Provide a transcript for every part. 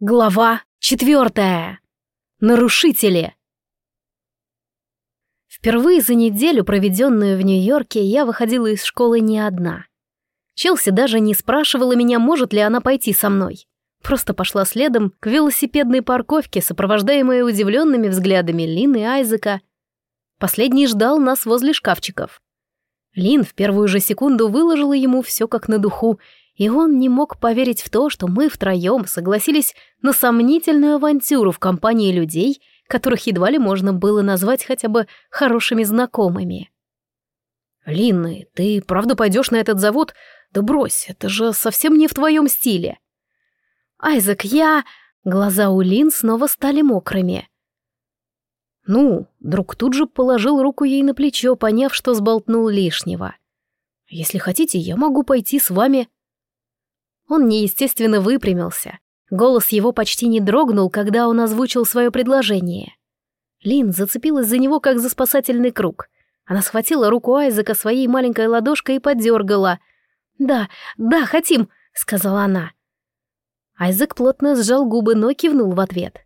Глава четвертая. Нарушители. Впервые за неделю, проведенную в Нью-Йорке, я выходила из школы не одна. Челси даже не спрашивала меня, может ли она пойти со мной. Просто пошла следом к велосипедной парковке, сопровождаемая удивленными взглядами Лины и Айзека. Последний ждал нас возле шкафчиков. Лин в первую же секунду выложила ему все как на духу и он не мог поверить в то, что мы втроем согласились на сомнительную авантюру в компании людей, которых едва ли можно было назвать хотя бы хорошими знакомыми. «Линны, ты правда пойдешь на этот завод? Да брось, это же совсем не в твоем стиле». «Айзек, я...» Глаза у Лин снова стали мокрыми. «Ну», друг тут же положил руку ей на плечо, поняв, что сболтнул лишнего. «Если хотите, я могу пойти с вами». Он неестественно выпрямился. Голос его почти не дрогнул, когда он озвучил свое предложение. Лин зацепилась за него, как за спасательный круг. Она схватила руку Айзека своей маленькой ладошкой и подергала. «Да, да, хотим», — сказала она. Айзек плотно сжал губы, но кивнул в ответ.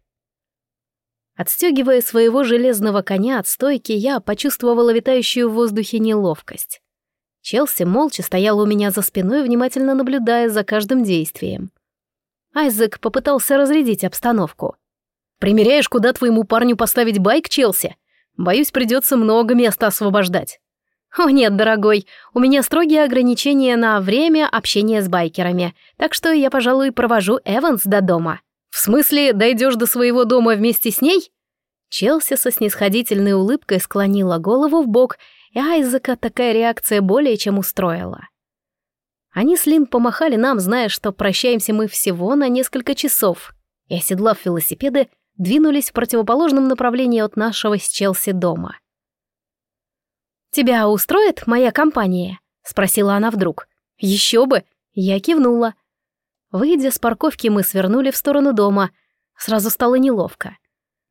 Отстегивая своего железного коня от стойки, я почувствовала витающую в воздухе неловкость. Челси молча стоял у меня за спиной, внимательно наблюдая за каждым действием. Айзек попытался разрядить обстановку. «Примеряешь, куда твоему парню поставить байк, Челси? Боюсь, придется много места освобождать». «О нет, дорогой, у меня строгие ограничения на время общения с байкерами, так что я, пожалуй, провожу Эванс до дома». «В смысле, дойдешь до своего дома вместе с ней?» Челси со снисходительной улыбкой склонила голову в бок и Айзека такая реакция более чем устроила. Они с Лин помахали нам, зная, что прощаемся мы всего на несколько часов, и, оседлав велосипеды, двинулись в противоположном направлении от нашего с Челси дома. «Тебя устроит моя компания?» — спросила она вдруг. «Еще бы!» — я кивнула. Выйдя с парковки, мы свернули в сторону дома. Сразу стало неловко.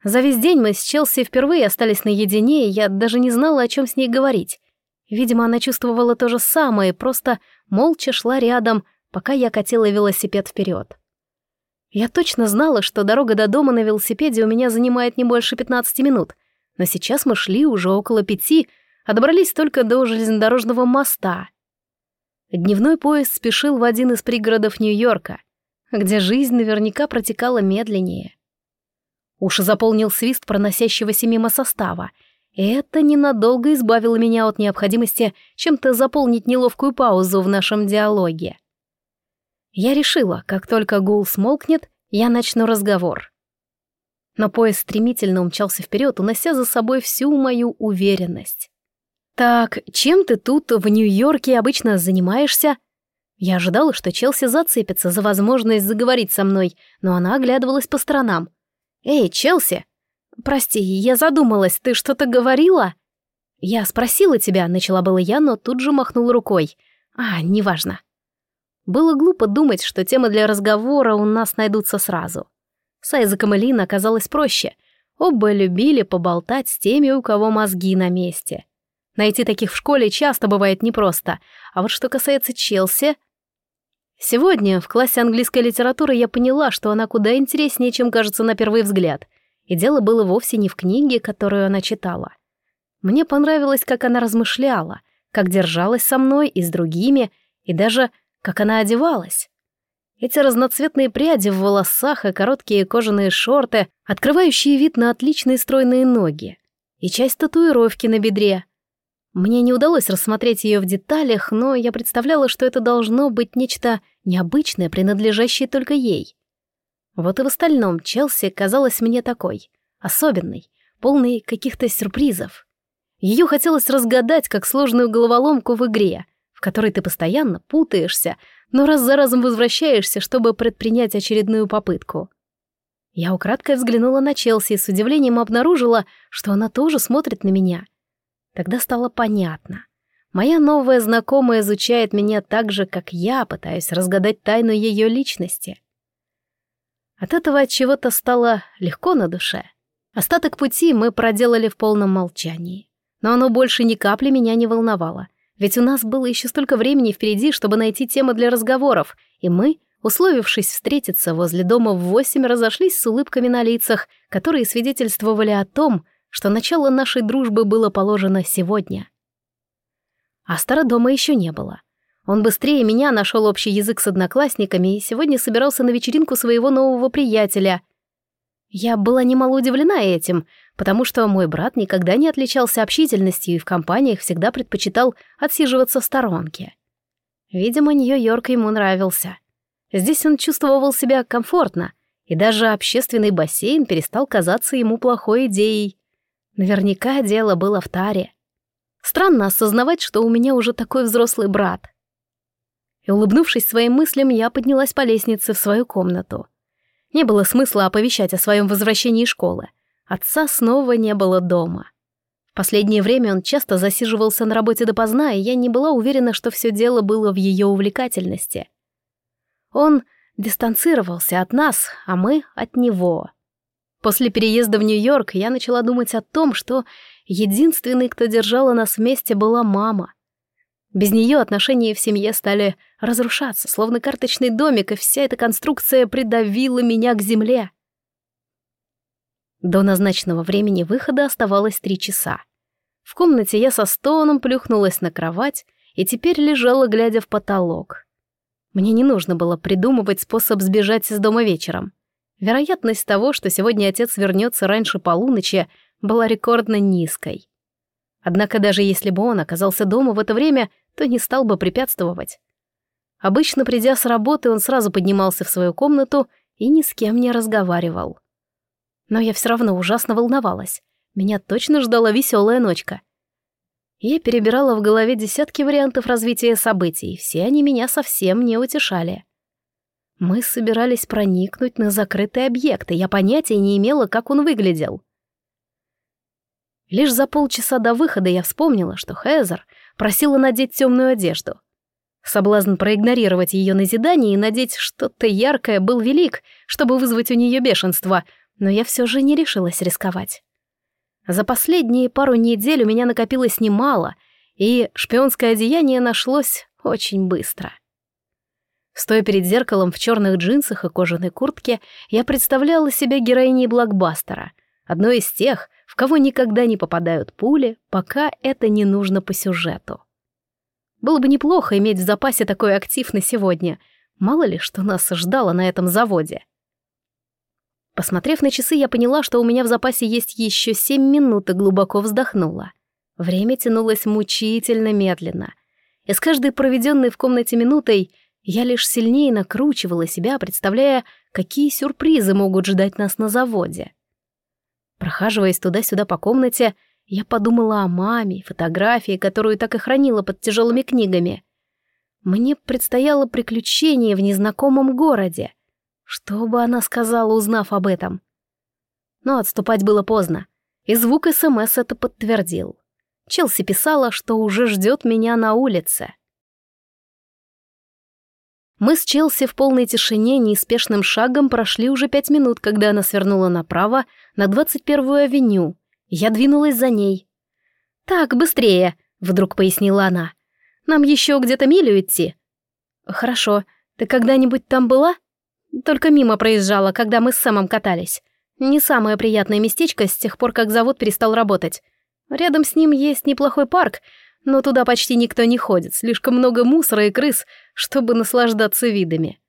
За весь день мы с Челси впервые остались наедине, и я даже не знала, о чем с ней говорить. Видимо, она чувствовала то же самое, просто молча шла рядом, пока я катила велосипед вперед. Я точно знала, что дорога до дома на велосипеде у меня занимает не больше 15 минут, но сейчас мы шли уже около пяти, а добрались только до железнодорожного моста. Дневной поезд спешил в один из пригородов Нью-Йорка, где жизнь наверняка протекала медленнее. Уши заполнил свист проносящегося мимо состава, это ненадолго избавило меня от необходимости чем-то заполнить неловкую паузу в нашем диалоге. Я решила, как только гул смолкнет, я начну разговор. Но поезд стремительно умчался вперед, унося за собой всю мою уверенность. «Так, чем ты тут в Нью-Йорке обычно занимаешься?» Я ожидала, что Челси зацепится за возможность заговорить со мной, но она оглядывалась по сторонам — «Эй, Челси! Прости, я задумалась, ты что-то говорила?» «Я спросила тебя», — начала было я, но тут же махнула рукой. «А, неважно». Было глупо думать, что темы для разговора у нас найдутся сразу. С Айзеком и Лин оказалось проще. Оба любили поболтать с теми, у кого мозги на месте. Найти таких в школе часто бывает непросто, а вот что касается Челси... Сегодня в классе английской литературы я поняла, что она куда интереснее, чем кажется на первый взгляд. И дело было вовсе не в книге, которую она читала. Мне понравилось, как она размышляла, как держалась со мной и с другими, и даже как она одевалась. Эти разноцветные пряди в волосах и короткие кожаные шорты, открывающие вид на отличные стройные ноги, и часть татуировки на бедре — мне не удалось рассмотреть ее в деталях, но я представляла, что это должно быть нечто необычное, принадлежащее только ей. Вот и в остальном Челси казалась мне такой, особенной, полной каких-то сюрпризов. Ее хотелось разгадать, как сложную головоломку в игре, в которой ты постоянно путаешься, но раз за разом возвращаешься, чтобы предпринять очередную попытку. Я украдкой взглянула на Челси и с удивлением обнаружила, что она тоже смотрит на меня — Тогда стало понятно. Моя новая знакомая изучает меня так же, как я пытаюсь разгадать тайну ее личности. От этого от чего-то стало легко на душе. Остаток пути мы проделали в полном молчании. Но оно больше ни капли меня не волновало, ведь у нас было еще столько времени впереди, чтобы найти темы для разговоров, и мы условившись встретиться возле дома в восемь, разошлись с улыбками на лицах, которые свидетельствовали о том, что начало нашей дружбы было положено сегодня. Астора дома еще не было. Он быстрее меня нашел общий язык с одноклассниками и сегодня собирался на вечеринку своего нового приятеля. Я была немало удивлена этим, потому что мой брат никогда не отличался общительностью и в компаниях всегда предпочитал отсиживаться в сторонке. Видимо, Нью-Йорк ему нравился. Здесь он чувствовал себя комфортно, и даже общественный бассейн перестал казаться ему плохой идеей. Наверняка дело было в таре. Странно осознавать, что у меня уже такой взрослый брат. И улыбнувшись своим мыслям, я поднялась по лестнице в свою комнату. Не было смысла оповещать о своем возвращении из школы. Отца снова не было дома. В последнее время он часто засиживался на работе допоздна, и я не была уверена, что все дело было в ее увлекательности. Он дистанцировался от нас, а мы от него. После переезда в Нью-Йорк я начала думать о том, что единственной, кто держала нас вместе, была мама. Без нее отношения в семье стали разрушаться, словно карточный домик, и вся эта конструкция придавила меня к земле. До назначенного времени выхода оставалось три часа. В комнате я со стоном плюхнулась на кровать и теперь лежала, глядя в потолок. Мне не нужно было придумывать способ сбежать из дома вечером. Вероятность того, что сегодня отец вернется раньше полуночи, была рекордно низкой. Однако даже если бы он оказался дома в это время, то не стал бы препятствовать. Обычно, придя с работы, он сразу поднимался в свою комнату и ни с кем не разговаривал. Но я все равно ужасно волновалась. Меня точно ждала веселая ночка. Я перебирала в голове десятки вариантов развития событий, все они меня совсем не утешали. Мы собирались проникнуть на закрытый объект, и я понятия не имела, как он выглядел. Лишь за полчаса до выхода я вспомнила, что Хезер просила надеть темную одежду. Соблазн проигнорировать ее назидание и надеть что-то яркое был велик, чтобы вызвать у нее бешенство, но я все же не решилась рисковать. За последние пару недель у меня накопилось немало, и шпионское одеяние нашлось очень быстро. Стоя перед зеркалом в черных джинсах и кожаной куртке, я представляла себя героиней блокбастера, одной из тех, в кого никогда не попадают пули, пока это не нужно по сюжету. Было бы неплохо иметь в запасе такой актив на сегодня, мало ли что нас ждало на этом заводе. Посмотрев на часы, я поняла, что у меня в запасе есть еще семь минут и глубоко вздохнула. Время тянулось мучительно медленно. И с каждой проведенной в комнате минутой я лишь сильнее накручивала себя, представляя, какие сюрпризы могут ждать нас на заводе. Прохаживаясь туда-сюда по комнате, я подумала о маме, фотографии, которую так и хранила под тяжелыми книгами. Мне предстояло приключение в незнакомом городе. Что бы она сказала, узнав об этом? Но отступать было поздно, и звук СМС это подтвердил. Челси писала, что уже ждет меня на улице. Мы с Челси в полной тишине неспешным шагом прошли уже пять минут, когда она свернула направо на 21-ю авеню. Я двинулась за ней. «Так, быстрее», — вдруг пояснила она. «Нам еще где-то милю идти». «Хорошо. Ты когда-нибудь там была?» «Только мимо проезжала, когда мы с Сэмом катались. Не самое приятное местечко с тех пор, как завод перестал работать. Рядом с ним есть неплохой парк, но туда почти никто не ходит, слишком много мусора и крыс, чтобы наслаждаться видами.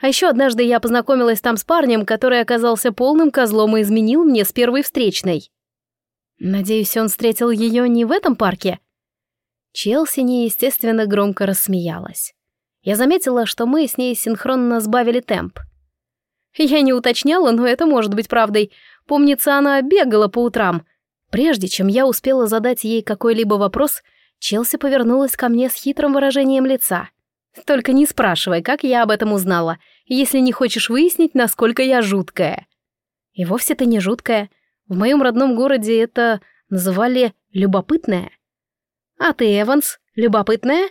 А еще однажды я познакомилась там с парнем, который оказался полным козлом и изменил мне с первой встречной. Надеюсь, он встретил ее не в этом парке? Челси неестественно громко рассмеялась. Я заметила, что мы с ней синхронно сбавили темп. Я не уточняла, но это может быть правдой. Помнится, она бегала по утрам. Прежде чем я успела задать ей какой-либо вопрос, Челси повернулась ко мне с хитрым выражением лица. «Только не спрашивай, как я об этом узнала, если не хочешь выяснить, насколько я жуткая». И вовсе ты не жуткая. В моем родном городе это называли «любопытная». А ты, Эванс, любопытная?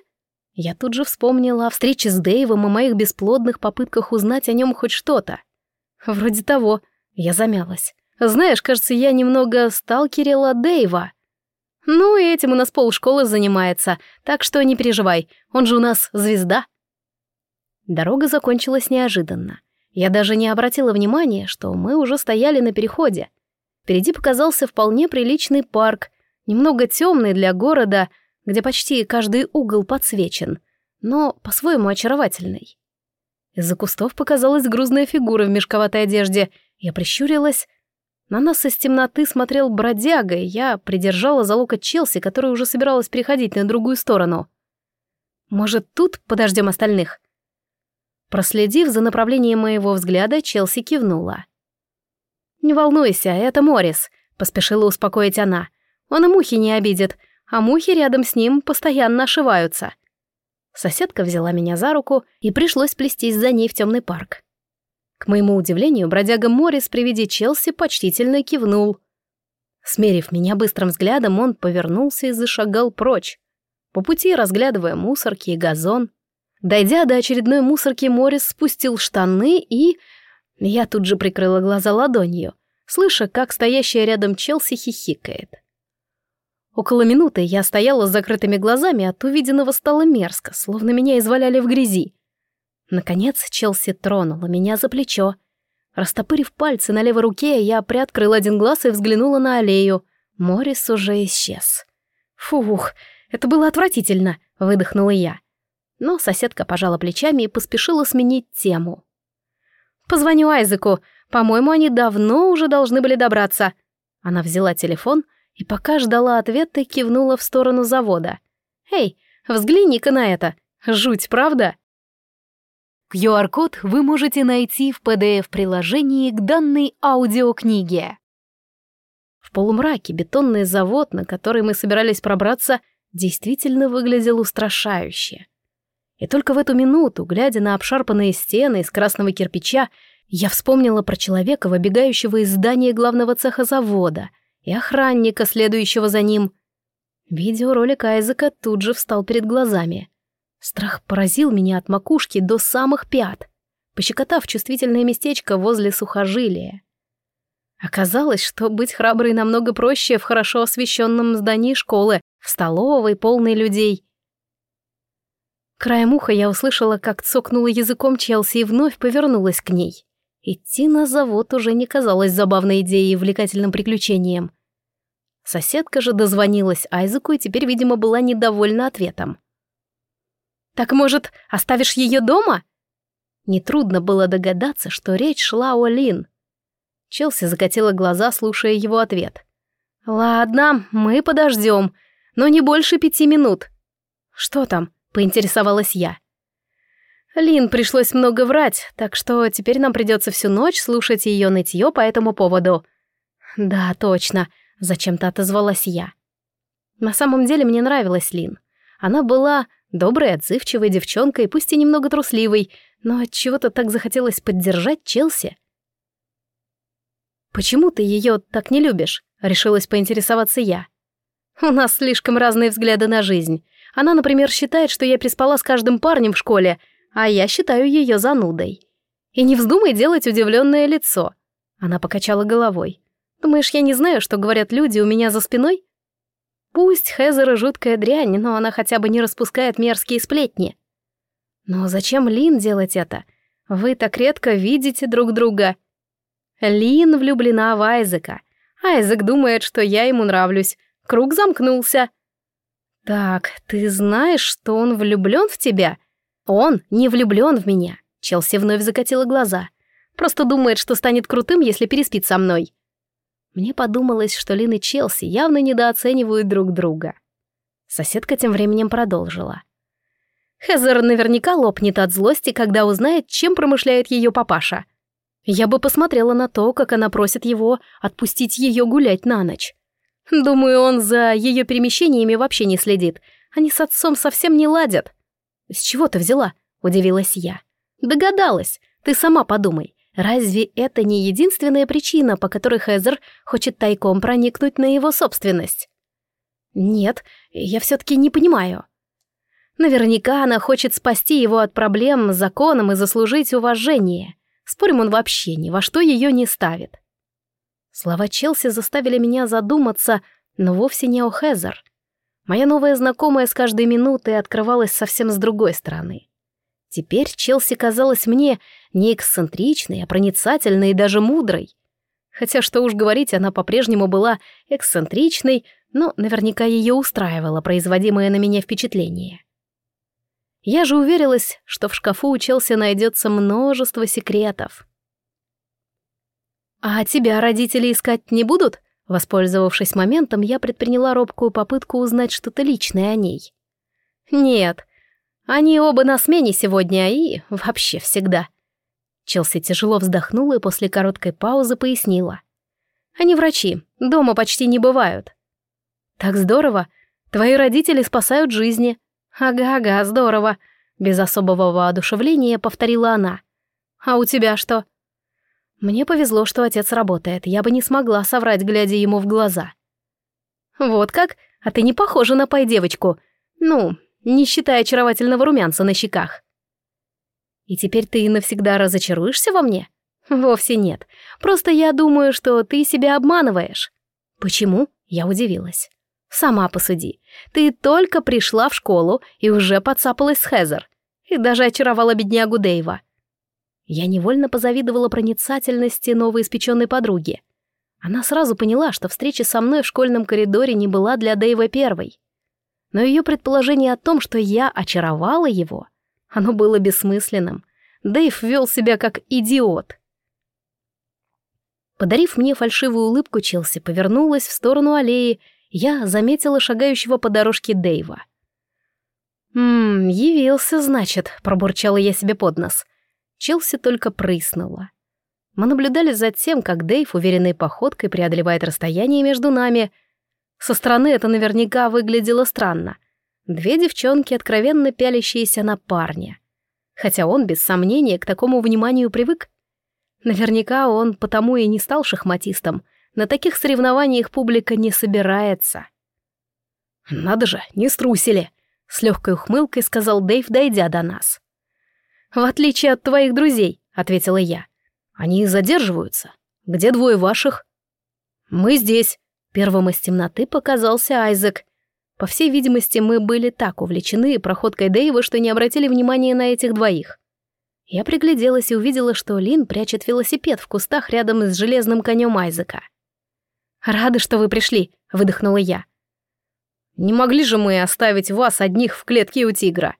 Я тут же вспомнила о встрече с Дэйвом и моих бесплодных попытках узнать о нем хоть что-то. Вроде того. Я замялась. Знаешь, кажется, я немного сталкерила Дэйва. Ну, и этим у нас полшколы занимается, так что не переживай, он же у нас звезда. Дорога закончилась неожиданно. Я даже не обратила внимания, что мы уже стояли на переходе. Впереди показался вполне приличный парк, немного темный для города, где почти каждый угол подсвечен, но по-своему очаровательный. Из-за кустов показалась грузная фигура в мешковатой одежде. Я прищурилась. На нас из темноты смотрел бродяга, и я придержала за локоть Челси, которая уже собиралась переходить на другую сторону. «Может, тут подождем остальных?» Проследив за направлением моего взгляда, Челси кивнула. «Не волнуйся, это Морис», — поспешила успокоить она. «Он и мухи не обидит, а мухи рядом с ним постоянно ошиваются». Соседка взяла меня за руку, и пришлось плестись за ней в темный парк. К моему удивлению, бродяга Морис при виде Челси почтительно кивнул. Смерив меня быстрым взглядом, он повернулся и зашагал прочь, по пути разглядывая мусорки и газон. Дойдя до очередной мусорки, Морис спустил штаны и... Я тут же прикрыла глаза ладонью, слыша, как стоящая рядом Челси хихикает. Около минуты я стояла с закрытыми глазами, от увиденного стало мерзко, словно меня изваляли в грязи. Наконец Челси тронула меня за плечо. Растопырив пальцы на левой руке, я приоткрыла один глаз и взглянула на аллею. Морис уже исчез. «Фух, это было отвратительно», — выдохнула я. Но соседка пожала плечами и поспешила сменить тему. «Позвоню Айзеку. По-моему, они давно уже должны были добраться». Она взяла телефон и пока ждала ответа, кивнула в сторону завода. «Эй, взгляни-ка на это! Жуть, правда?» QR-код вы можете найти в PDF-приложении к данной аудиокниге. В полумраке бетонный завод, на который мы собирались пробраться, действительно выглядел устрашающе. И только в эту минуту, глядя на обшарпанные стены из красного кирпича, я вспомнила про человека, выбегающего из здания главного цеха завода, и охранника, следующего за ним. Видеоролик Айзека тут же встал перед глазами. Страх поразил меня от макушки до самых пят, пощекотав чувствительное местечко возле сухожилия. Оказалось, что быть храброй намного проще в хорошо освещенном здании школы, в столовой, полной людей — Краем уха я услышала, как цокнула языком Челси и вновь повернулась к ней. Идти на завод уже не казалось забавной идеей и увлекательным приключением. Соседка же дозвонилась Айзеку и теперь, видимо, была недовольна ответом. «Так, может, оставишь ее дома?» Нетрудно было догадаться, что речь шла о Лин. Челси закатила глаза, слушая его ответ. «Ладно, мы подождем, но не больше пяти минут». «Что там?» — поинтересовалась я. Лин пришлось много врать, так что теперь нам придется всю ночь слушать ее нытье по этому поводу. Да, точно, зачем-то отозвалась я. На самом деле мне нравилась Лин. Она была доброй, отзывчивой девчонкой, пусть и немного трусливой, но от чего-то так захотелось поддержать Челси. Почему ты ее так не любишь? решилась поинтересоваться я. У нас слишком разные взгляды на жизнь. Она, например, считает, что я приспала с каждым парнем в школе, а я считаю ее занудой. И не вздумай делать удивленное лицо. Она покачала головой. Думаешь, я не знаю, что говорят люди у меня за спиной? Пусть Хезера жуткая дрянь, но она хотя бы не распускает мерзкие сплетни. Но зачем Лин делать это? Вы так редко видите друг друга. Лин влюблена в Айзека. Айзек думает, что я ему нравлюсь. Круг замкнулся. «Так, ты знаешь, что он влюблен в тебя?» «Он не влюблен в меня», — Челси вновь закатила глаза. «Просто думает, что станет крутым, если переспит со мной». Мне подумалось, что Лин и Челси явно недооценивают друг друга. Соседка тем временем продолжила. Хезер наверняка лопнет от злости, когда узнает, чем промышляет ее папаша. Я бы посмотрела на то, как она просит его отпустить ее гулять на ночь. Думаю, он за ее перемещениями вообще не следит. Они с отцом совсем не ладят. С чего ты взяла? Удивилась я. Догадалась. Ты сама подумай. Разве это не единственная причина, по которой Хезер хочет тайком проникнуть на его собственность? Нет, я все-таки не понимаю. Наверняка она хочет спасти его от проблем с законом и заслужить уважение. Спорим, он вообще ни во что ее не ставит. Слова Челси заставили меня задуматься, но вовсе не о Хезер. Моя новая знакомая с каждой минутой открывалась совсем с другой стороны. Теперь Челси казалась мне не эксцентричной, а проницательной и даже мудрой. Хотя, что уж говорить, она по-прежнему была эксцентричной, но наверняка ее устраивало производимое на меня впечатление. Я же уверилась, что в шкафу у Челси найдется множество секретов. «А тебя родители искать не будут?» Воспользовавшись моментом, я предприняла робкую попытку узнать что-то личное о ней. «Нет, они оба на смене сегодня и вообще всегда». Челси тяжело вздохнула и после короткой паузы пояснила. «Они врачи, дома почти не бывают». «Так здорово. Твои родители спасают жизни». «Ага-ага, здорово», — без особого воодушевления повторила она. «А у тебя что?» Мне повезло, что отец работает, я бы не смогла соврать, глядя ему в глаза. «Вот как? А ты не похожа на пай-девочку. Ну, не считая очаровательного румянца на щеках». «И теперь ты навсегда разочаруешься во мне?» «Вовсе нет. Просто я думаю, что ты себя обманываешь». «Почему?» — я удивилась. «Сама посуди. Ты только пришла в школу и уже подцапалась с Хезер. И даже очаровала беднягу Дэйва. Я невольно позавидовала проницательности новоиспеченной подруги. Она сразу поняла, что встреча со мной в школьном коридоре не была для Дэйва первой. Но ее предположение о том, что я очаровала его, оно было бессмысленным. Дэйв вел себя как идиот. Подарив мне фальшивую улыбку, Челси повернулась в сторону аллеи, я заметила шагающего по дорожке Дэйва. «Ммм, явился, значит», — пробурчала я себе под нос. Челси только прыснула. Мы наблюдали за тем, как Дэйв уверенной походкой преодолевает расстояние между нами. Со стороны это наверняка выглядело странно. Две девчонки, откровенно пялящиеся на парня. Хотя он, без сомнения, к такому вниманию привык. Наверняка он потому и не стал шахматистом. На таких соревнованиях публика не собирается. «Надо же, не струсили!» — с легкой ухмылкой сказал Дэйв, дойдя до нас. «В отличие от твоих друзей», — ответила я. «Они задерживаются. Где двое ваших?» «Мы здесь». Первым из темноты показался Айзек. По всей видимости, мы были так увлечены проходкой Дэйва, что не обратили внимания на этих двоих. Я пригляделась и увидела, что Лин прячет велосипед в кустах рядом с железным конем Айзека. «Рада, что вы пришли», — выдохнула я. «Не могли же мы оставить вас одних в клетке у тигра?»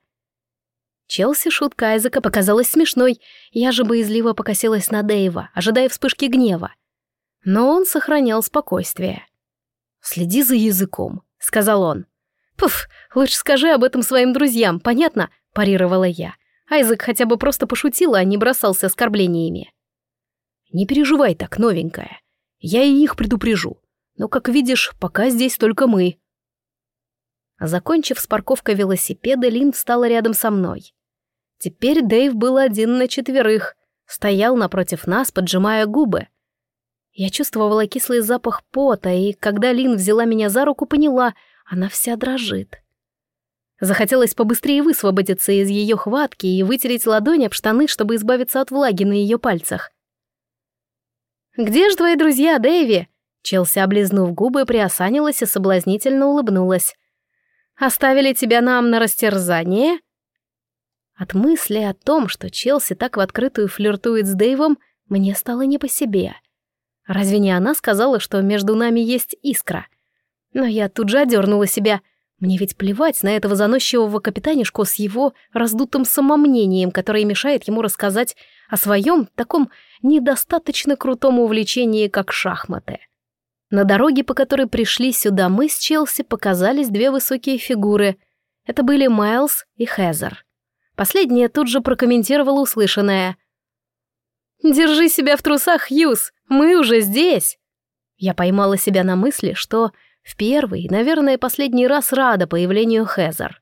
Челси шутка Айзека показалась смешной, я же боязливо покосилась на Дэйва, ожидая вспышки гнева. Но он сохранял спокойствие. «Следи за языком», — сказал он. «Пуф, лучше скажи об этом своим друзьям, понятно?» — парировала я. Айзек хотя бы просто пошутил, а не бросался оскорблениями. «Не переживай так, новенькая. Я и их предупрежу. Но, как видишь, пока здесь только мы». Закончив с парковкой велосипеда, Лин встала рядом со мной. Теперь Дэйв был один на четверых, стоял напротив нас, поджимая губы. Я чувствовала кислый запах пота, и когда Лин взяла меня за руку, поняла, она вся дрожит. Захотелось побыстрее высвободиться из ее хватки и вытереть ладонь об штаны, чтобы избавиться от влаги на ее пальцах. «Где же твои друзья, Дэйви?» Челси, облизнув губы, приосанилась и соблазнительно улыбнулась. «Оставили тебя нам на растерзание?» От мысли о том, что Челси так в открытую флиртует с Дэйвом, мне стало не по себе. Разве не она сказала, что между нами есть искра? Но я тут же одернула себя. Мне ведь плевать на этого заносчивого капитанишку с его раздутым самомнением, которое мешает ему рассказать о своем таком недостаточно крутом увлечении, как шахматы. На дороге, по которой пришли сюда мы с Челси, показались две высокие фигуры. Это были Майлз и Хезер. Последняя тут же прокомментировала услышанное. «Держи себя в трусах, Юс, мы уже здесь!» Я поймала себя на мысли, что в первый, наверное, последний раз рада появлению Хезер.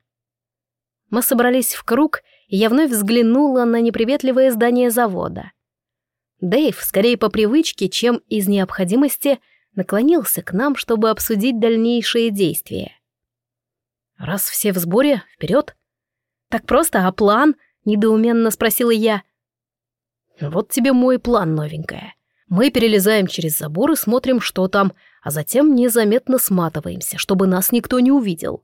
Мы собрались в круг, и я вновь взглянула на неприветливое здание завода. Дэйв, скорее по привычке, чем из необходимости, наклонился к нам, чтобы обсудить дальнейшие действия. «Раз все в сборе, вперед!» «Так просто, а план?» — недоуменно спросила я. «Вот тебе мой план, новенькая. Мы перелезаем через забор и смотрим, что там, а затем незаметно сматываемся, чтобы нас никто не увидел».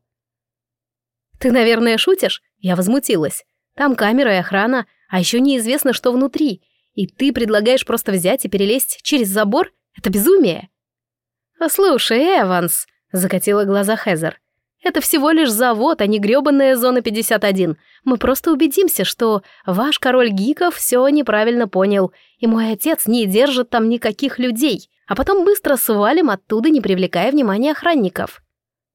«Ты, наверное, шутишь?» — я возмутилась. Там камера и охрана, а еще неизвестно, что внутри. И ты предлагаешь просто взять и перелезть через забор? Это безумие!» «Слушай, Эванс», — закатила глаза Хезер, это всего лишь завод, а не грёбаная зона 51. Мы просто убедимся, что ваш король гиков все неправильно понял, и мой отец не держит там никаких людей, а потом быстро свалим оттуда, не привлекая внимания охранников.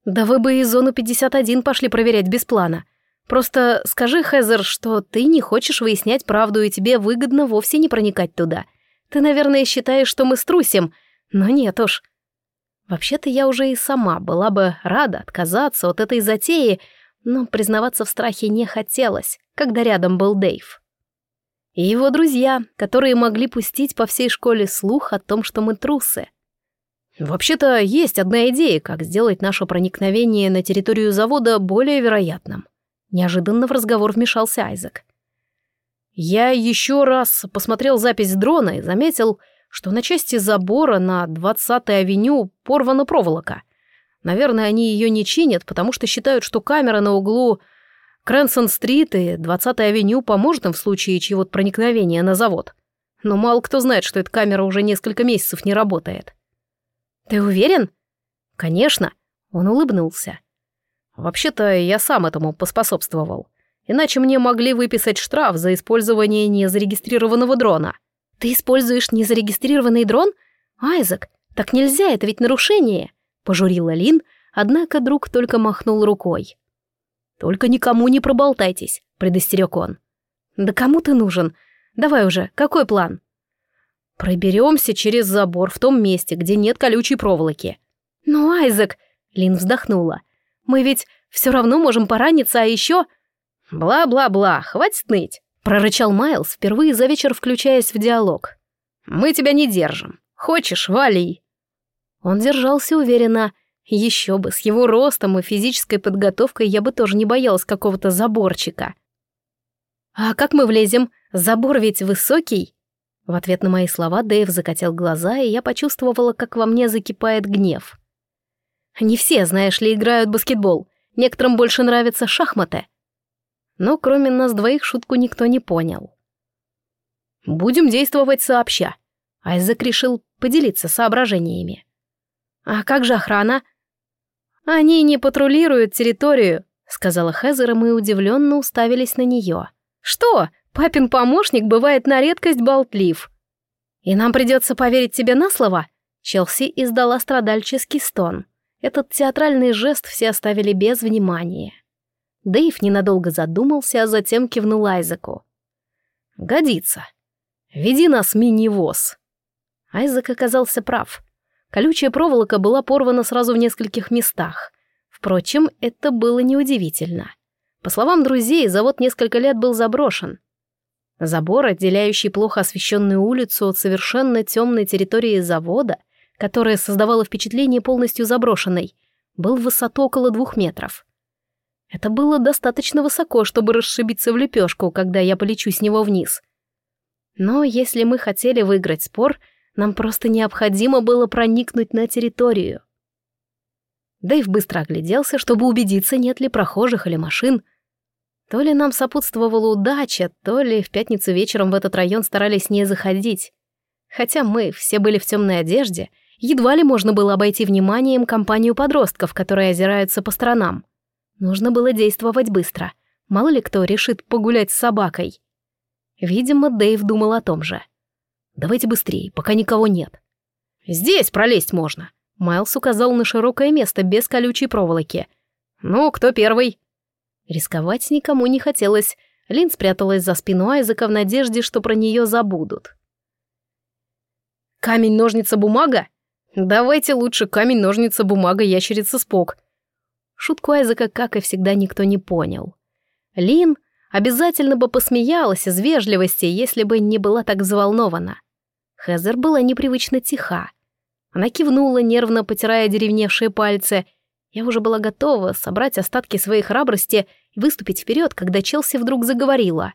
Да вы бы и зону 51 пошли проверять без плана. Просто скажи, Хезер, что ты не хочешь выяснять правду, и тебе выгодно вовсе не проникать туда. Ты, наверное, считаешь, что мы струсим, но нет уж. Вообще-то я уже и сама была бы рада отказаться от этой затеи, но признаваться в страхе не хотелось, когда рядом был Дэйв. И его друзья, которые могли пустить по всей школе слух о том, что мы трусы. Вообще-то есть одна идея, как сделать наше проникновение на территорию завода более вероятным. Неожиданно в разговор вмешался Айзек. Я еще раз посмотрел запись дрона и заметил, что на части забора на 20-й авеню порвана проволока. Наверное, они ее не чинят, потому что считают, что камера на углу Крэнсон-стрит и 20-й авеню поможет им в случае чьего-то проникновения на завод. Но мало кто знает, что эта камера уже несколько месяцев не работает. «Ты уверен?» «Конечно», — он улыбнулся. «Вообще-то я сам этому поспособствовал. Иначе мне могли выписать штраф за использование незарегистрированного дрона». «Ты используешь незарегистрированный дрон? Айзек, так нельзя, это ведь нарушение!» Пожурила Лин, однако друг только махнул рукой. «Только никому не проболтайтесь», — предостерег он. «Да кому ты нужен? Давай уже, какой план?» «Проберемся через забор в том месте, где нет колючей проволоки». «Ну, Айзек», — Лин вздохнула, — «мы ведь все равно можем пораниться, а еще...» «Бла-бла-бла, хватит ныть прорычал Майлз, впервые за вечер включаясь в диалог. «Мы тебя не держим. Хочешь, вали!» Он держался уверенно. Еще бы, с его ростом и физической подготовкой я бы тоже не боялась какого-то заборчика. «А как мы влезем? Забор ведь высокий!» В ответ на мои слова Дэйв закатил глаза, и я почувствовала, как во мне закипает гнев. «Не все, знаешь ли, играют в баскетбол. Некоторым больше нравятся шахматы но кроме нас двоих шутку никто не понял. «Будем действовать сообща», — Айзек решил поделиться соображениями. «А как же охрана?» «Они не патрулируют территорию», — сказала Хезер, и мы удивленно уставились на нее. «Что? Папин помощник бывает на редкость болтлив». «И нам придется поверить тебе на слово?» Челси издала страдальческий стон. Этот театральный жест все оставили без внимания. Дэйв ненадолго задумался, а затем кивнул Айзеку. «Годится. Веди нас мини-воз». Айзек оказался прав. Колючая проволока была порвана сразу в нескольких местах. Впрочем, это было неудивительно. По словам друзей, завод несколько лет был заброшен. Забор, отделяющий плохо освещенную улицу от совершенно темной территории завода, которая создавала впечатление полностью заброшенной, был в высоту около двух метров. Это было достаточно высоко, чтобы расшибиться в лепешку, когда я полечу с него вниз. Но если мы хотели выиграть спор, нам просто необходимо было проникнуть на территорию. Дэйв быстро огляделся, чтобы убедиться, нет ли прохожих или машин. То ли нам сопутствовала удача, то ли в пятницу вечером в этот район старались не заходить. Хотя мы все были в темной одежде, едва ли можно было обойти вниманием компанию подростков, которые озираются по сторонам. Нужно было действовать быстро. Мало ли кто решит погулять с собакой. Видимо, Дэйв думал о том же. «Давайте быстрее, пока никого нет». «Здесь пролезть можно», — Майлз указал на широкое место без колючей проволоки. «Ну, кто первый?» Рисковать никому не хотелось. Лин спряталась за спину Айзека в надежде, что про нее забудут. «Камень, ножница, бумага? Давайте лучше камень, ножница, бумага, ящерица, спок», Шутку Айзека, как и всегда, никто не понял. Лин обязательно бы посмеялась из вежливости, если бы не была так взволнована. Хезер была непривычно тиха. Она кивнула, нервно потирая деревневшие пальцы. Я уже была готова собрать остатки своей храбрости и выступить вперед, когда Челси вдруг заговорила.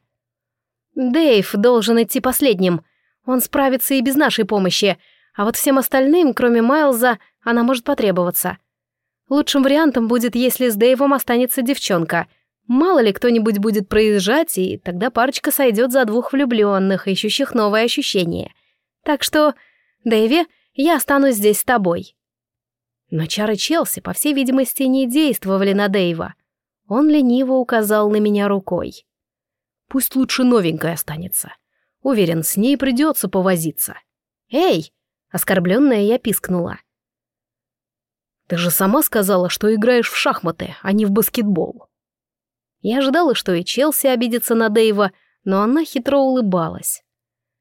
«Дэйв должен идти последним. Он справится и без нашей помощи, а вот всем остальным, кроме Майлза, она может потребоваться. Лучшим вариантом будет, если с Дэйвом останется девчонка. Мало ли кто-нибудь будет проезжать, и тогда парочка сойдет за двух влюбленных, ищущих новые ощущения. Так что, Дэви, я останусь здесь с тобой. Но чары Челси, по всей видимости, не действовали на Дэйва. Он лениво указал на меня рукой. Пусть лучше новенькая останется. Уверен, с ней придется повозиться. «Эй!» — оскорбленная я пискнула. «Ты же сама сказала, что играешь в шахматы, а не в баскетбол». Я ожидала, что и Челси обидится на Дэйва, но она хитро улыбалась.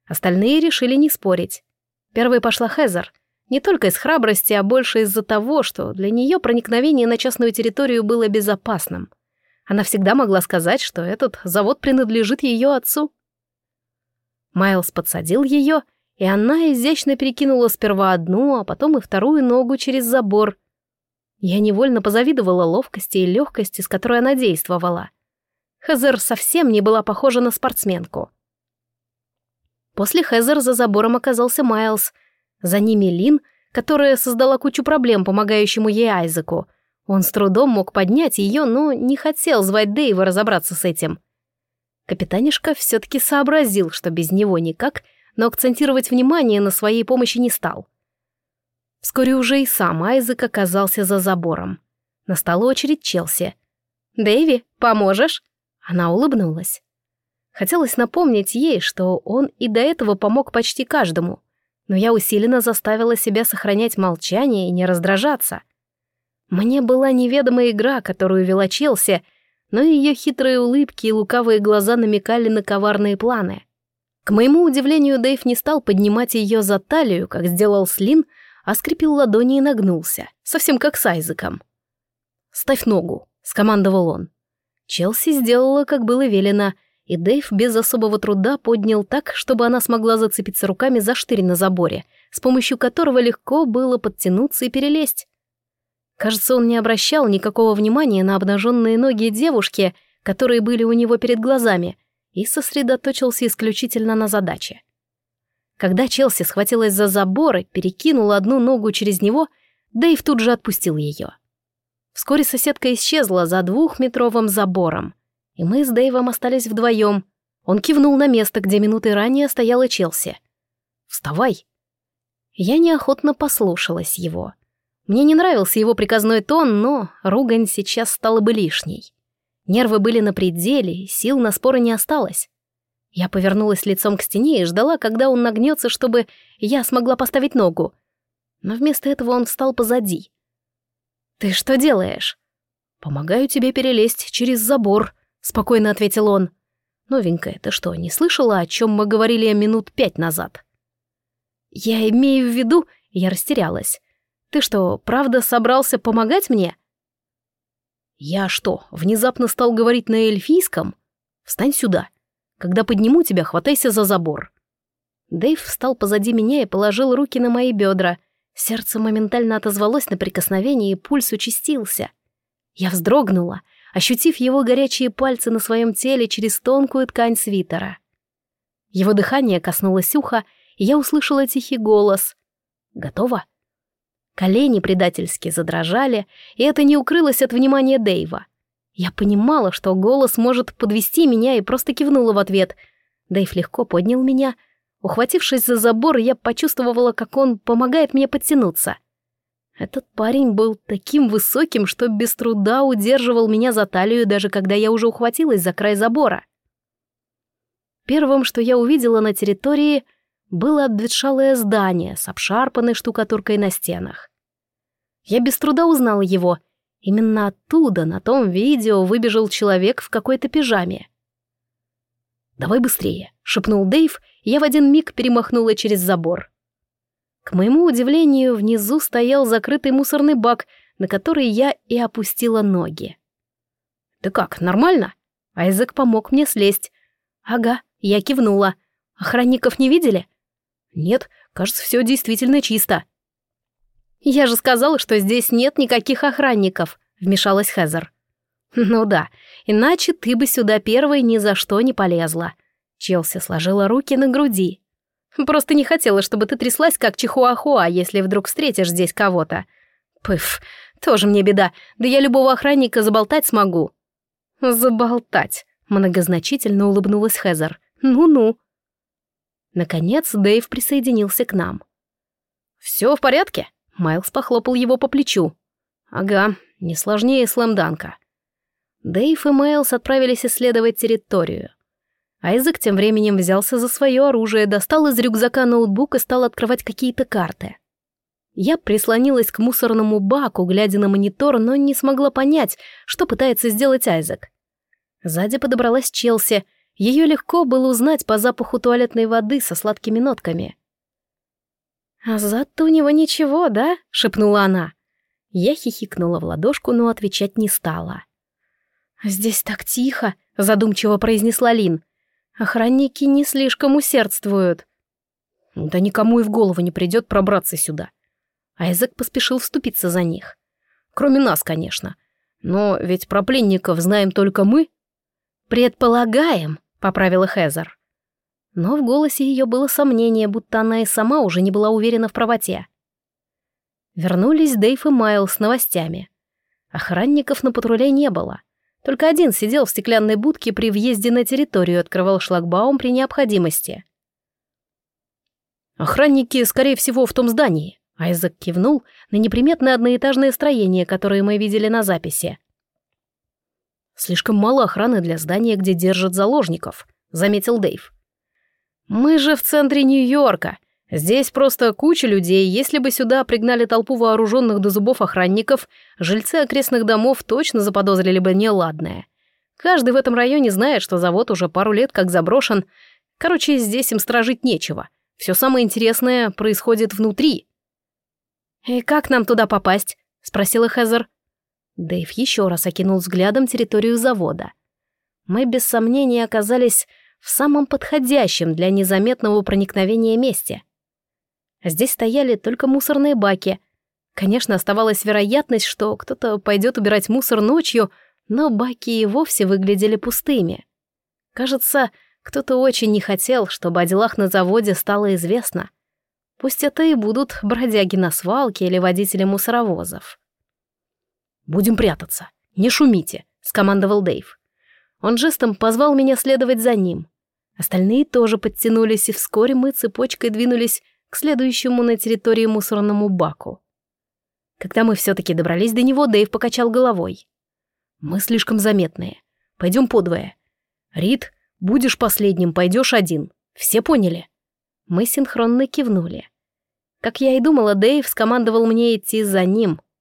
Остальные решили не спорить. Первой пошла Хезер. Не только из храбрости, а больше из-за того, что для нее проникновение на частную территорию было безопасным. Она всегда могла сказать, что этот завод принадлежит ее отцу. Майлз подсадил ее, и она изящно перекинула сперва одну, а потом и вторую ногу через забор. Я невольно позавидовала ловкости и легкости, с которой она действовала. Хезер совсем не была похожа на спортсменку. После Хезер за забором оказался Майлз. За ними Лин, которая создала кучу проблем, помогающему ей Айзеку. Он с трудом мог поднять ее, но не хотел звать Дэйва разобраться с этим. Капитанишка все-таки сообразил, что без него никак, но акцентировать внимание на своей помощи не стал. Вскоре уже и сам Айзек оказался за забором. Настала очередь Челси. «Дэйви, поможешь?» Она улыбнулась. Хотелось напомнить ей, что он и до этого помог почти каждому, но я усиленно заставила себя сохранять молчание и не раздражаться. Мне была неведома игра, которую вела Челси, но ее хитрые улыбки и лукавые глаза намекали на коварные планы. К моему удивлению, Дэйв не стал поднимать ее за талию, как сделал Слин, а скрепил ладони и нагнулся, совсем как с Айзеком. «Ставь ногу», — скомандовал он. Челси сделала, как было велено, и Дэйв без особого труда поднял так, чтобы она смогла зацепиться руками за штырь на заборе, с помощью которого легко было подтянуться и перелезть. Кажется, он не обращал никакого внимания на обнаженные ноги девушки, которые были у него перед глазами, и сосредоточился исключительно на задаче. Когда Челси схватилась за забор и перекинула одну ногу через него, Дэйв тут же отпустил ее. Вскоре соседка исчезла за двухметровым забором, и мы с Дэйвом остались вдвоем. Он кивнул на место, где минуты ранее стояла Челси. «Вставай!» Я неохотно послушалась его. Мне не нравился его приказной тон, но ругань сейчас стала бы лишней. Нервы были на пределе, сил на споры не осталось. Я повернулась лицом к стене и ждала, когда он нагнется, чтобы я смогла поставить ногу. Но вместо этого он встал позади. «Ты что делаешь?» «Помогаю тебе перелезть через забор», — спокойно ответил он. «Новенькая, ты что, не слышала, о чем мы говорили минут пять назад?» «Я имею в виду...» — я растерялась. «Ты что, правда собрался помогать мне?» «Я что, внезапно стал говорить на эльфийском? Встань сюда. Когда подниму тебя, хватайся за забор». Дэйв встал позади меня и положил руки на мои бедра — Сердце моментально отозвалось на прикосновение, и пульс участился. Я вздрогнула, ощутив его горячие пальцы на своем теле через тонкую ткань свитера. Его дыхание коснулось уха, и я услышала тихий голос. «Готово?» Колени предательски задрожали, и это не укрылось от внимания Дэйва. Я понимала, что голос может подвести меня, и просто кивнула в ответ. Дэйв легко поднял меня — Ухватившись за забор, я почувствовала, как он помогает мне подтянуться. Этот парень был таким высоким, что без труда удерживал меня за талию, даже когда я уже ухватилась за край забора. Первым, что я увидела на территории, было обветшалое здание с обшарпанной штукатуркой на стенах. Я без труда узнала его. Именно оттуда, на том видео, выбежал человек в какой-то пижаме. «Давай быстрее», — шепнул Дэйв, я в один миг перемахнула через забор. К моему удивлению, внизу стоял закрытый мусорный бак, на который я и опустила ноги. «Ты как, нормально?» Айзек помог мне слезть. «Ага», — я кивнула. «Охранников не видели?» «Нет, кажется, все действительно чисто». «Я же сказала, что здесь нет никаких охранников», — вмешалась Хезер. «Ну да, иначе ты бы сюда первой ни за что не полезла». Челси сложила руки на груди. «Просто не хотела, чтобы ты тряслась, как чихуахуа, если вдруг встретишь здесь кого-то. Пыф, тоже мне беда, да я любого охранника заболтать смогу». «Заболтать», — многозначительно улыбнулась Хезер. «Ну-ну». Наконец Дэйв присоединился к нам. «Все в порядке?» — Майлз похлопал его по плечу. «Ага, не сложнее слэмданка». Дэйв и Майлз отправились исследовать территорию. Айзек тем временем взялся за свое оружие, достал из рюкзака ноутбук и стал открывать какие-то карты. Я прислонилась к мусорному баку, глядя на монитор, но не смогла понять, что пытается сделать Айзек. Сзади подобралась Челси. Ее легко было узнать по запаху туалетной воды со сладкими нотками. «А зад-то у него ничего, да?» — шепнула она. Я хихикнула в ладошку, но отвечать не стала. «Здесь так тихо», — задумчиво произнесла Лин. «Охранники не слишком усердствуют». «Да никому и в голову не придет пробраться сюда». Айзек поспешил вступиться за них. «Кроме нас, конечно. Но ведь про пленников знаем только мы». «Предполагаем», — поправила Хезер. Но в голосе ее было сомнение, будто она и сама уже не была уверена в правоте. Вернулись Дейв и Майл с новостями. Охранников на патруле не было. Только один сидел в стеклянной будке при въезде на территорию, открывал шлагбаум при необходимости. «Охранники, скорее всего, в том здании», — Айзек кивнул на неприметное одноэтажное строение, которое мы видели на записи. «Слишком мало охраны для здания, где держат заложников», — заметил Дэйв. «Мы же в центре Нью-Йорка. Здесь просто куча людей. Если бы сюда пригнали толпу вооруженных до зубов охранников, жильцы окрестных домов точно заподозрили бы неладное. Каждый в этом районе знает, что завод уже пару лет как заброшен. Короче, здесь им стражить нечего. Все самое интересное происходит внутри». «И как нам туда попасть?» — спросила Хезер. Дэйв еще раз окинул взглядом территорию завода. Мы без сомнения оказались в самом подходящем для незаметного проникновения месте. Здесь стояли только мусорные баки. Конечно, оставалась вероятность, что кто-то пойдет убирать мусор ночью, но баки и вовсе выглядели пустыми. Кажется, кто-то очень не хотел, чтобы о делах на заводе стало известно. Пусть это и будут бродяги на свалке или водители мусоровозов. «Будем прятаться. Не шумите», — скомандовал Дэйв. Он жестом позвал меня следовать за ним. Остальные тоже подтянулись, и вскоре мы цепочкой двинулись к следующему на территории мусорному баку. Когда мы все-таки добрались до него, Дэйв покачал головой. «Мы слишком заметные. Пойдем подвое. Рид, будешь последним, пойдешь один. Все поняли?» Мы синхронно кивнули. Как я и думала, Дэйв скомандовал мне идти за ним —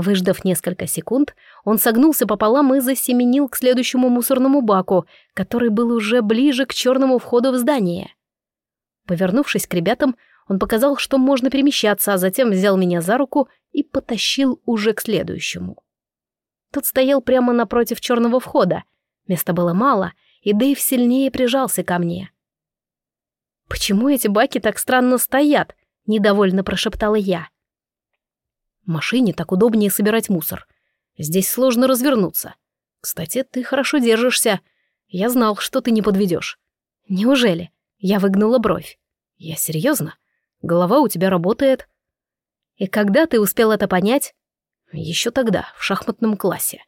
Выждав несколько секунд, он согнулся пополам и засеменил к следующему мусорному баку, который был уже ближе к черному входу в здание. Повернувшись к ребятам, он показал, что можно перемещаться, а затем взял меня за руку и потащил уже к следующему. Тот стоял прямо напротив черного входа. Места было мало, и Дэйв сильнее прижался ко мне. «Почему эти баки так странно стоят?» — недовольно прошептала я. В машине так удобнее собирать мусор. Здесь сложно развернуться. Кстати, ты хорошо держишься. Я знал, что ты не подведешь. Неужели? Я выгнула бровь. Я серьезно? Голова у тебя работает. И когда ты успел это понять? Еще тогда, в шахматном классе.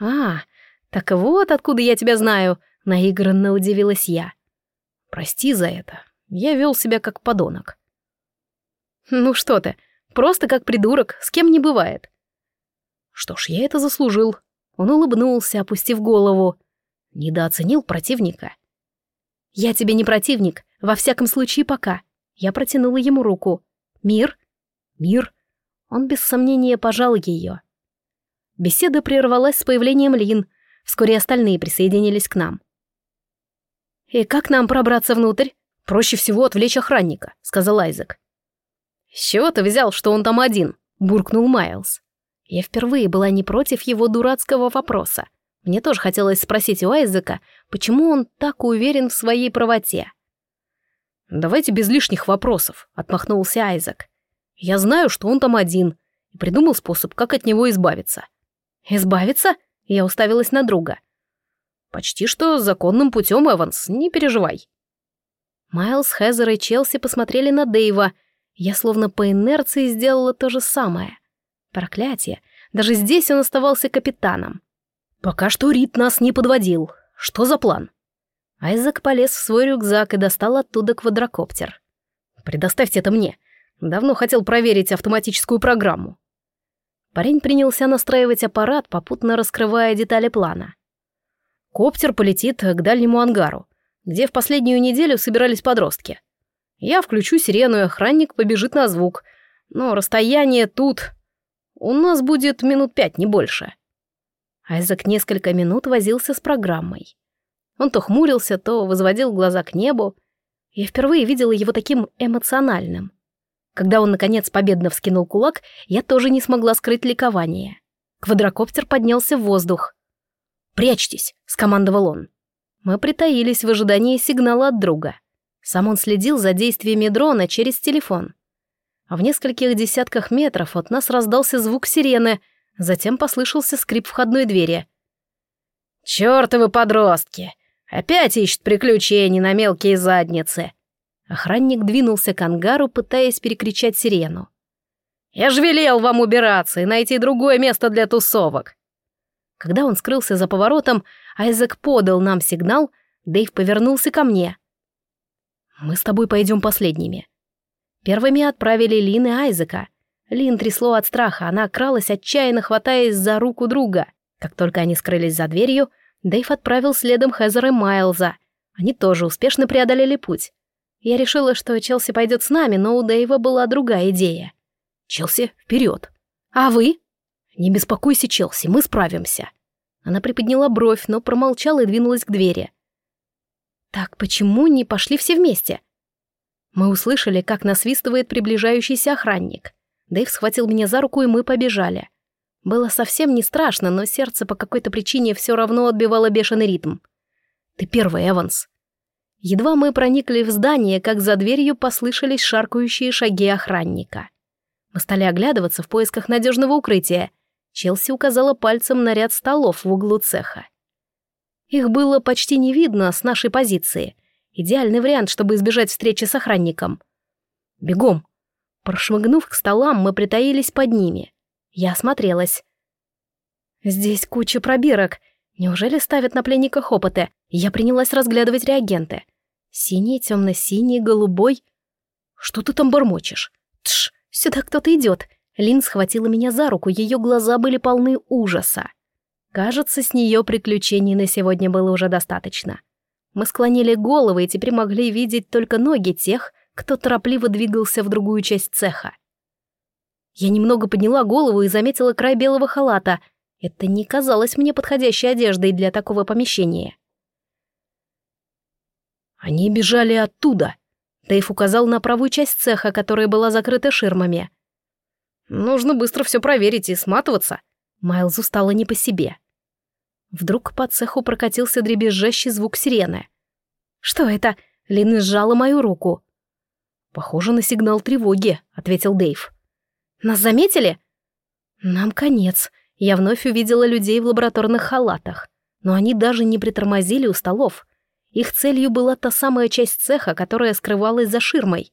А, так вот откуда я тебя знаю, наигранно удивилась я. Прости за это. Я вел себя как подонок. Ну что ты, Просто как придурок, с кем не бывает. Что ж, я это заслужил. Он улыбнулся, опустив голову. Недооценил противника. Я тебе не противник, во всяком случае пока. Я протянула ему руку. Мир? Мир. Он без сомнения пожал ее. Беседа прервалась с появлением Лин. Вскоре остальные присоединились к нам. «И как нам пробраться внутрь?» «Проще всего отвлечь охранника», — сказал Айзек. «С чего ты взял, что он там один?» — буркнул Майлз. Я впервые была не против его дурацкого вопроса. Мне тоже хотелось спросить у Айзека, почему он так уверен в своей правоте. «Давайте без лишних вопросов», — отмахнулся Айзек. «Я знаю, что он там один, и придумал способ, как от него избавиться». «Избавиться?» — я уставилась на друга. «Почти что законным путем, Эванс, не переживай». Майлз, Хезер и Челси посмотрели на Дэйва, я словно по инерции сделала то же самое. Проклятие. Даже здесь он оставался капитаном. Пока что Рит нас не подводил. Что за план? Айзек полез в свой рюкзак и достал оттуда квадрокоптер. «Предоставьте это мне. Давно хотел проверить автоматическую программу». Парень принялся настраивать аппарат, попутно раскрывая детали плана. Коптер полетит к дальнему ангару, где в последнюю неделю собирались подростки. Я включу сирену, и охранник побежит на звук. Но расстояние тут... У нас будет минут пять, не больше. Айзек несколько минут возился с программой. Он то хмурился, то возводил глаза к небу. Я впервые видела его таким эмоциональным. Когда он, наконец, победно вскинул кулак, я тоже не смогла скрыть ликование. Квадрокоптер поднялся в воздух. «Прячьтесь!» — скомандовал он. Мы притаились в ожидании сигнала от друга. Сам он следил за действиями дрона через телефон. А в нескольких десятках метров от нас раздался звук сирены, затем послышался скрип входной двери. «Чёртовы подростки! Опять ищут приключений на мелкие задницы!» Охранник двинулся к ангару, пытаясь перекричать сирену. «Я же велел вам убираться и найти другое место для тусовок!» Когда он скрылся за поворотом, Айзек подал нам сигнал, Дэйв повернулся ко мне. «Мы с тобой пойдем последними». Первыми отправили Лин и Айзека. Лин трясло от страха, она кралась, отчаянно хватаясь за руку друга. Как только они скрылись за дверью, Дэйв отправил следом Хезера и Майлза. Они тоже успешно преодолели путь. Я решила, что Челси пойдет с нами, но у Дэйва была другая идея. «Челси, вперед!» «А вы?» «Не беспокойся, Челси, мы справимся». Она приподняла бровь, но промолчала и двинулась к двери. «Так почему не пошли все вместе?» Мы услышали, как насвистывает приближающийся охранник. Дэйв схватил меня за руку, и мы побежали. Было совсем не страшно, но сердце по какой-то причине все равно отбивало бешеный ритм. «Ты первый, Эванс». Едва мы проникли в здание, как за дверью послышались шаркающие шаги охранника. Мы стали оглядываться в поисках надежного укрытия — Челси указала пальцем на ряд столов в углу цеха. Их было почти не видно с нашей позиции. Идеальный вариант, чтобы избежать встречи с охранником. «Бегом!» Прошмыгнув к столам, мы притаились под ними. Я осмотрелась. «Здесь куча пробирок. Неужели ставят на пленниках опыты?» Я принялась разглядывать реагенты. Синий, темно-синий, голубой. «Что ты там бормочешь?» «Тш, сюда кто-то идет. Лин схватила меня за руку, ее глаза были полны ужаса. Кажется, с нее приключений на сегодня было уже достаточно. Мы склонили головы и теперь могли видеть только ноги тех, кто торопливо двигался в другую часть цеха. Я немного подняла голову и заметила край белого халата. Это не казалось мне подходящей одеждой для такого помещения. Они бежали оттуда. Дэйв указал на правую часть цеха, которая была закрыта ширмами. Нужно быстро все проверить и сматываться. Майлзу стало не по себе. Вдруг по цеху прокатился дребезжащий звук сирены. «Что это?» — Лина сжала мою руку. «Похоже на сигнал тревоги», — ответил Дэйв. «Нас заметили?» «Нам конец». Я вновь увидела людей в лабораторных халатах. Но они даже не притормозили у столов. Их целью была та самая часть цеха, которая скрывалась за ширмой.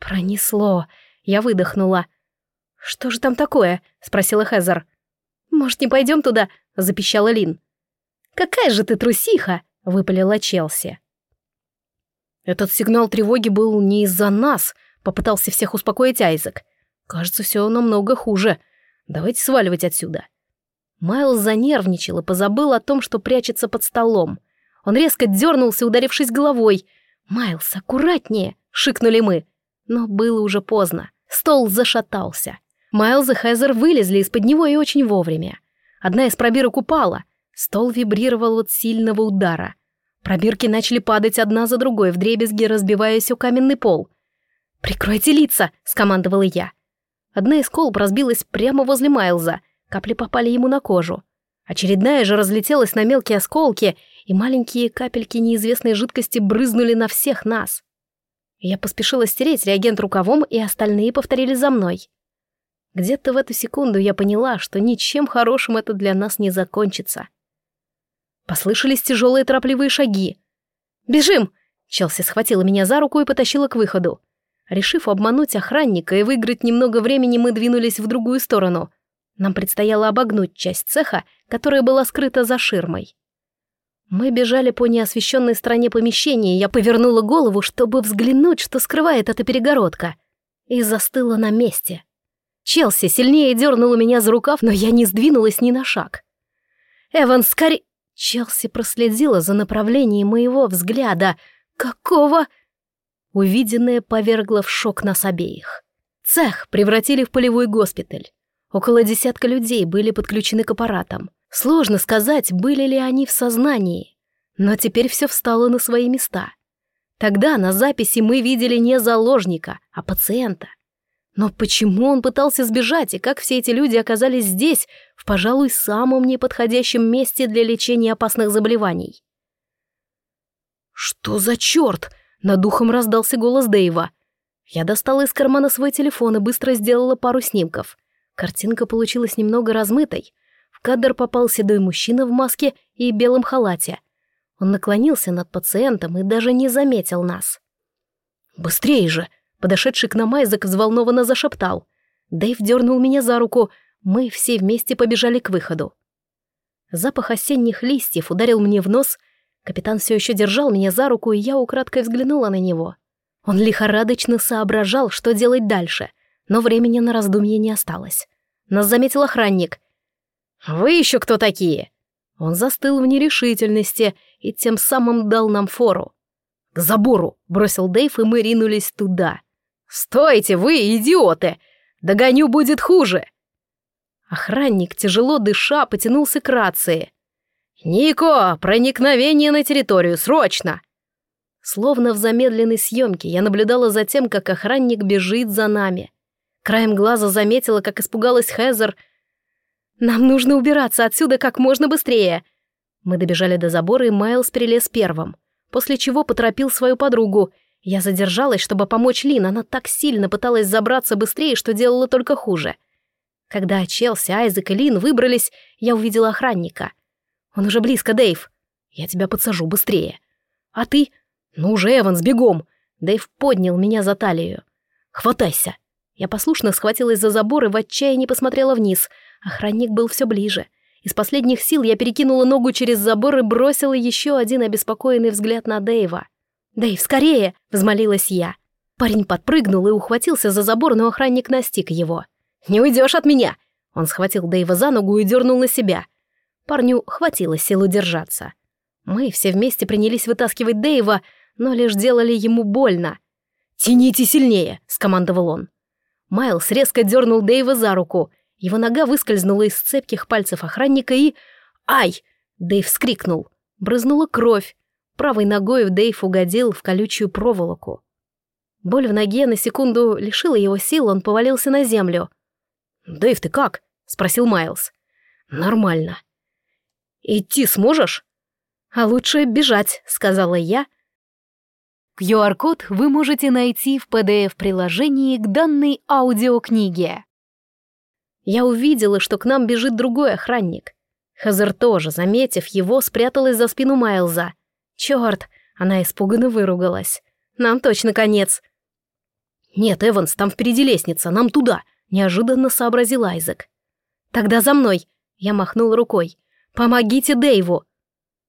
«Пронесло». Я выдохнула. «Что же там такое?» — спросила Хезер. «Может, не пойдем туда?» — запищала Лин. «Какая же ты трусиха!» — выпалила Челси. «Этот сигнал тревоги был не из-за нас», — попытался всех успокоить Айзек. «Кажется, все намного хуже. Давайте сваливать отсюда». Майлз занервничал и позабыл о том, что прячется под столом. Он резко дернулся, ударившись головой. «Майлз, аккуратнее!» — шикнули мы. Но было уже поздно. Стол зашатался. Майлз и Хезер вылезли из-под него и очень вовремя. Одна из пробирок упала. Стол вибрировал от сильного удара. Пробирки начали падать одна за другой, вдребезги разбиваясь о каменный пол. «Прикройте лица!» — скомандовала я. Одна из колб разбилась прямо возле Майлза. Капли попали ему на кожу. Очередная же разлетелась на мелкие осколки, и маленькие капельки неизвестной жидкости брызнули на всех нас. Я поспешила стереть реагент рукавом, и остальные повторили за мной. Где-то в эту секунду я поняла, что ничем хорошим это для нас не закончится. Послышались тяжелые торопливые шаги. «Бежим!» Челси схватила меня за руку и потащила к выходу. Решив обмануть охранника и выиграть немного времени, мы двинулись в другую сторону. Нам предстояло обогнуть часть цеха, которая была скрыта за ширмой. Мы бежали по неосвещенной стороне помещения, и я повернула голову, чтобы взглянуть, что скрывает эта перегородка, и застыла на месте. Челси сильнее дернула меня за рукав, но я не сдвинулась ни на шаг. «Эван, скорее...» Челси проследила за направлением моего взгляда. «Какого...» Увиденное повергло в шок нас обеих. Цех превратили в полевой госпиталь. Около десятка людей были подключены к аппаратам. Сложно сказать, были ли они в сознании. Но теперь все встало на свои места. Тогда на записи мы видели не заложника, а пациента. Но почему он пытался сбежать, и как все эти люди оказались здесь, в, пожалуй, самом неподходящем месте для лечения опасных заболеваний? «Что за черт?» — над духом раздался голос Дэйва. Я достала из кармана свой телефон и быстро сделала пару снимков. Картинка получилась немного размытой. В кадр попал седой мужчина в маске и белом халате. Он наклонился над пациентом и даже не заметил нас. «Быстрее же!» Подошедший к нам Айзек взволнованно зашептал. Дэйв дернул меня за руку. Мы все вместе побежали к выходу. Запах осенних листьев ударил мне в нос. Капитан все еще держал меня за руку, и я украдкой взглянула на него. Он лихорадочно соображал, что делать дальше, но времени на раздумье не осталось. Нас заметил охранник. «Вы еще кто такие?» Он застыл в нерешительности и тем самым дал нам фору. «К забору!» — бросил Дэйв, и мы ринулись туда. «Стойте, вы идиоты! Догоню будет хуже!» Охранник, тяжело дыша, потянулся к рации. «Нико, проникновение на территорию, срочно!» Словно в замедленной съемке я наблюдала за тем, как охранник бежит за нами. Краем глаза заметила, как испугалась Хезер. «Нам нужно убираться отсюда как можно быстрее!» Мы добежали до забора, и Майлз перелез первым, после чего поторопил свою подругу, я задержалась, чтобы помочь Лин, она так сильно пыталась забраться быстрее, что делала только хуже. Когда Челси, Айзек и Лин выбрались, я увидела охранника. «Он уже близко, Дэйв. Я тебя подсажу быстрее. А ты? Ну уже, Эванс, бегом!» Дэйв поднял меня за талию. «Хватайся!» Я послушно схватилась за забор и в отчаянии посмотрела вниз. Охранник был все ближе. Из последних сил я перекинула ногу через забор и бросила еще один обеспокоенный взгляд на Дэйва. «Дэйв, скорее!» — взмолилась я. Парень подпрыгнул и ухватился за забор, но охранник настиг его. «Не уйдешь от меня!» Он схватил Дэйва за ногу и дернул на себя. Парню хватило сил удержаться. Мы все вместе принялись вытаскивать Дэйва, но лишь делали ему больно. «Тяните сильнее!» — скомандовал он. Майлз резко дернул Дэйва за руку. Его нога выскользнула из цепких пальцев охранника и... «Ай!» — Дэйв вскрикнул. Брызнула кровь. Правой ногой Дэйв угодил в колючую проволоку. Боль в ноге на секунду лишила его сил, он повалился на землю. «Дэйв, ты как?» — спросил Майлз. «Нормально». «Идти сможешь?» «А лучше бежать», — сказала я. QR-код вы можете найти в PDF-приложении к данной аудиокниге. Я увидела, что к нам бежит другой охранник. Хазер тоже, заметив его, спряталась за спину Майлза. Черт! Она испуганно выругалась. Нам точно конец. Нет, Эванс, там впереди лестница, нам туда, неожиданно сообразил Айзек. Тогда за мной. Я махнул рукой. Помогите Дэйву.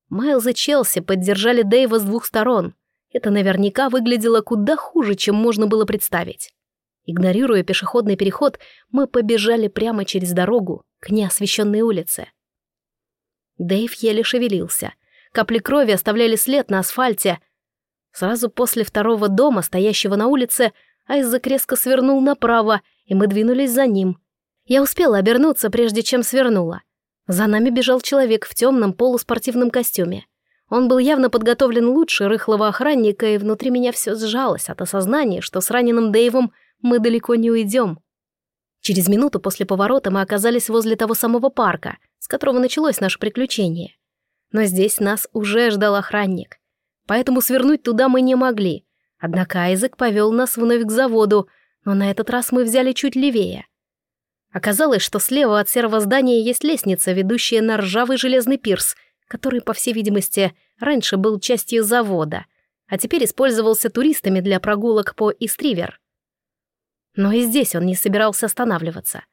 Майлз и Челси поддержали Дэйва с двух сторон. Это наверняка выглядело куда хуже, чем можно было представить. Игнорируя пешеходный переход, мы побежали прямо через дорогу к неосвещенной улице. Дэйв еле шевелился. Капли крови оставляли след на асфальте. Сразу после второго дома, стоящего на улице, Айзек резко свернул направо, и мы двинулись за ним. Я успела обернуться, прежде чем свернула. За нами бежал человек в темном полуспортивном костюме. Он был явно подготовлен лучше рыхлого охранника, и внутри меня все сжалось от осознания, что с раненым Дэйвом мы далеко не уйдем. Через минуту после поворота мы оказались возле того самого парка, с которого началось наше приключение но здесь нас уже ждал охранник. Поэтому свернуть туда мы не могли. Однако Айзек повел нас вновь к заводу, но на этот раз мы взяли чуть левее. Оказалось, что слева от серого здания есть лестница, ведущая на ржавый железный пирс, который, по всей видимости, раньше был частью завода, а теперь использовался туристами для прогулок по Истривер. Но и здесь он не собирался останавливаться.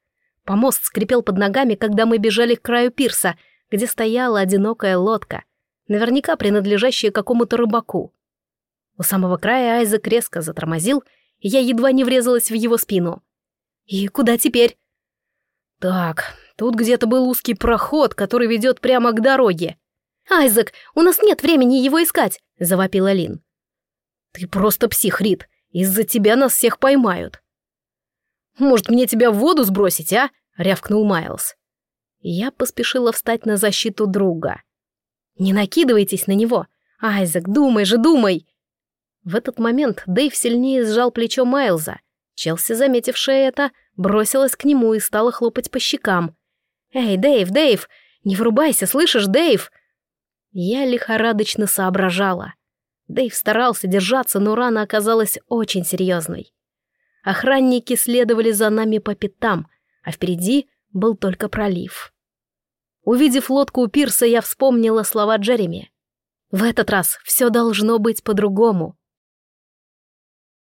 Помост скрипел под ногами, когда мы бежали к краю пирса, где стояла одинокая лодка, наверняка принадлежащая какому-то рыбаку. У самого края Айзек резко затормозил, и я едва не врезалась в его спину. «И куда теперь?» «Так, тут где-то был узкий проход, который ведет прямо к дороге». «Айзек, у нас нет времени его искать!» — завопила Лин. «Ты просто псих, Рит. Из-за тебя нас всех поймают». «Может, мне тебя в воду сбросить, а?» — рявкнул Майлз. Я поспешила встать на защиту друга. «Не накидывайтесь на него! Айзек, думай же, думай!» В этот момент Дэйв сильнее сжал плечо Майлза. Челси, заметившая это, бросилась к нему и стала хлопать по щекам. «Эй, Дэйв, Дэйв! Не врубайся, слышишь, Дэйв?» Я лихорадочно соображала. Дэйв старался держаться, но рана оказалась очень серьезной. Охранники следовали за нами по пятам, а впереди был только пролив. Увидев лодку у пирса, я вспомнила слова Джереми. В этот раз все должно быть по-другому.